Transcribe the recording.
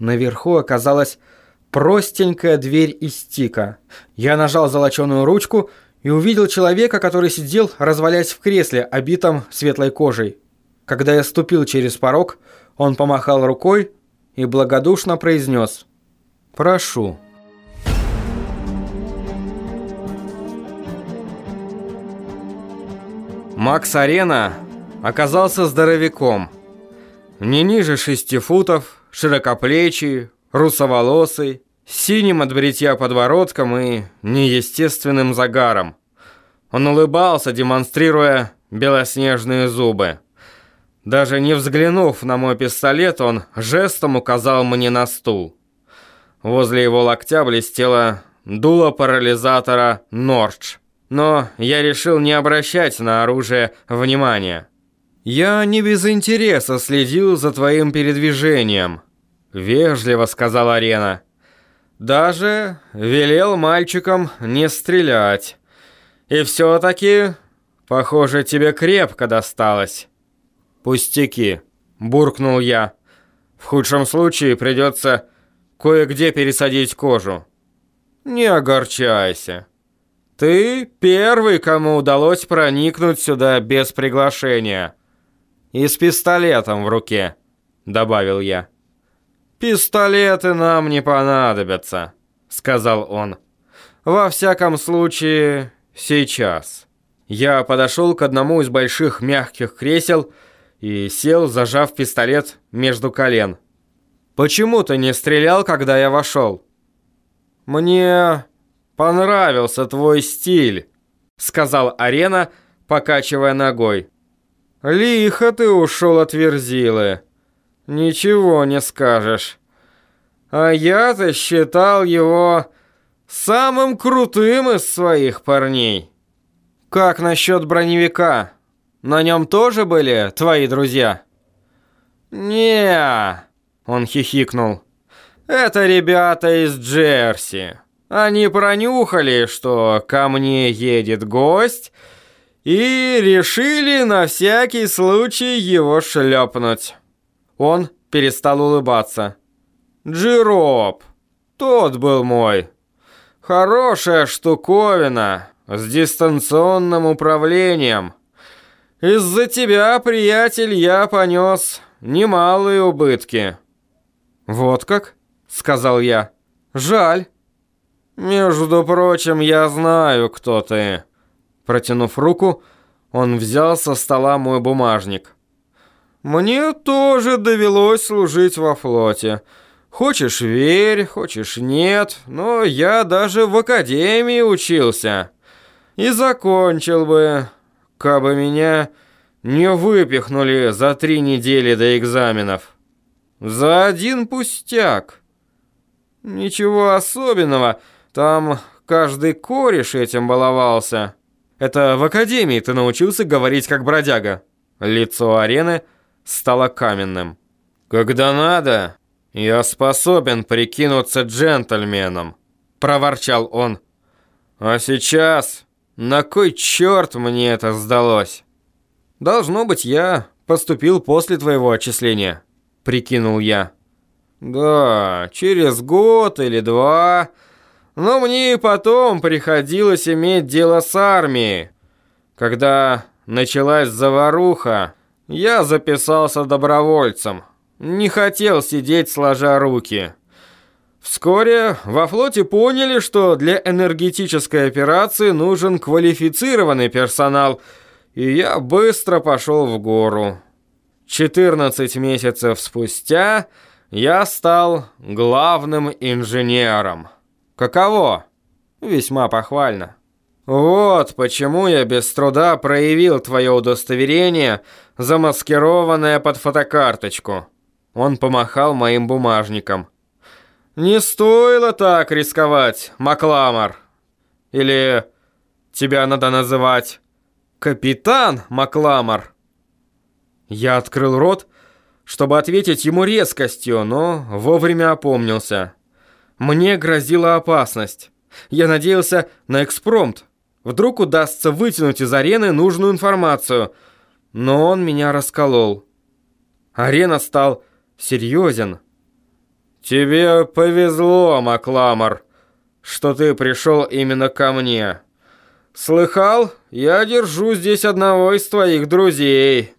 Наверху оказалась простенькая дверь из тика. Я нажал золоченую ручку и увидел человека, который сидел, развалясь в кресле, обитом светлой кожей. Когда я ступил через порог, он помахал рукой и благодушно произнес «Прошу». Макс Арена оказался здоровяком. Не ниже шести футов, широкоплечий, русоволосый, с синим от бритья подбородком и неестественным загаром. Он улыбался, демонстрируя белоснежные зубы. Даже не взглянув на мой пистолет, он жестом указал мне на стул. Возле его локтя блестело дуло парализатора «Нордж» но я решил не обращать на оружие внимания. «Я не без интереса следил за твоим передвижением», — вежливо сказал Арена. «Даже велел мальчикам не стрелять. И все-таки, похоже, тебе крепко досталось». «Пустяки», — буркнул я. «В худшем случае придется кое-где пересадить кожу». «Не огорчайся», ты первый, кому удалось проникнуть сюда без приглашения. И с пистолетом в руке, добавил я. Пистолеты нам не понадобятся, сказал он. Во всяком случае, сейчас. Я подошел к одному из больших мягких кресел и сел, зажав пистолет между колен. «Почему ты не стрелял, когда я вошел?» «Мне понравился твой стиль», — сказал Арена, покачивая ногой. «Лихо ты ушел от Верзилы. Ничего не скажешь. А я-то считал его самым крутым из своих парней. Как насчет броневика? На нем тоже были твои друзья?» не он хихикнул. «Это ребята из Джерси. Они пронюхали, что ко мне едет гость, и решили на всякий случай его шлепнуть. Он перестал улыбаться. Джироп, тот был мой. Хорошая штуковина, с дистанционным управлением. Из-за тебя, приятель, я понес немалые убытки. Вот как? Сказал я. Жаль. «Между прочим, я знаю, кто ты». Протянув руку, он взял со стола мой бумажник. «Мне тоже довелось служить во флоте. Хочешь верь, хочешь нет, но я даже в академии учился. И закончил бы, кабы меня не выпихнули за три недели до экзаменов. За один пустяк. Ничего особенного». Там каждый кореш этим баловался. Это в академии ты научился говорить как бродяга. Лицо арены стало каменным. Когда надо, я способен прикинуться джентльменом, проворчал он. А сейчас, на кой черт мне это сдалось? Должно быть, я поступил после твоего отчисления, прикинул я. Да, через год или два но мне и потом приходилось иметь дело с армией. Когда началась заваруха, я записался добровольцем. Не хотел сидеть сложа руки. Вскоре во флоте поняли, что для энергетической операции нужен квалифицированный персонал, и я быстро пошел в гору. 14 месяцев спустя я стал главным инженером. Каково? Весьма похвально. Вот почему я без труда проявил твое удостоверение, замаскированное под фотокарточку. Он помахал моим бумажником. Не стоило так рисковать, Макламор. Или тебя надо называть капитан Макламор. Я открыл рот, чтобы ответить ему резкостью, но вовремя опомнился. Мне грозила опасность. Я надеялся на экспромт. Вдруг удастся вытянуть из арены нужную информацию. Но он меня расколол. Арена стал серьезен. Тебе повезло, Макламор, что ты пришел именно ко мне. Слыхал, я держу здесь одного из твоих друзей.